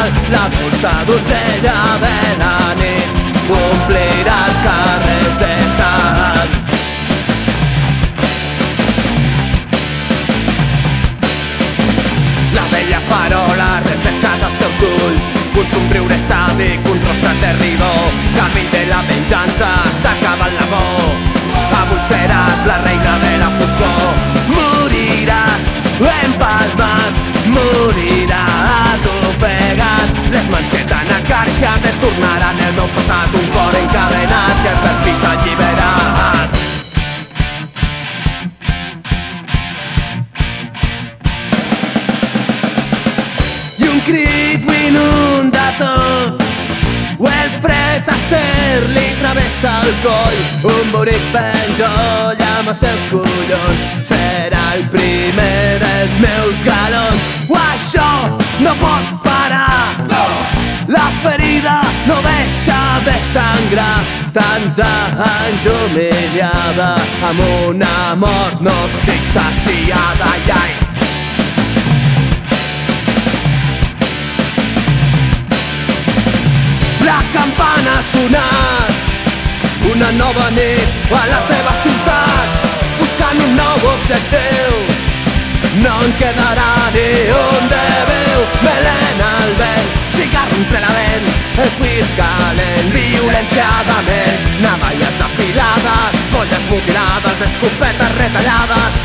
brutal. La dolça donzella de la nit omplirà els carrers de sang. La vella farola reflexada als teus ulls Un somriure sàdic, un rostre terridor Camí de la venjança, s'acaba el labor Avui seràs la reina de meu passat Un cor encadenat que per fi s'ha alliberat i un crit ho inunda tot o el fred acer li travessa el coll. Un bonic penjoll amb els seus collons serà el primer dels meus galons. O això no pot de sangrar tants anys humiliada amb una mort no estic saciada i ai La campana ha sonat Una nova nit a la teva ciutat Buscant un nou objectiu. No en quedarà ni un de veu Melena al vent, cigarro entre la dent El cuir calent, Escopetes retallades,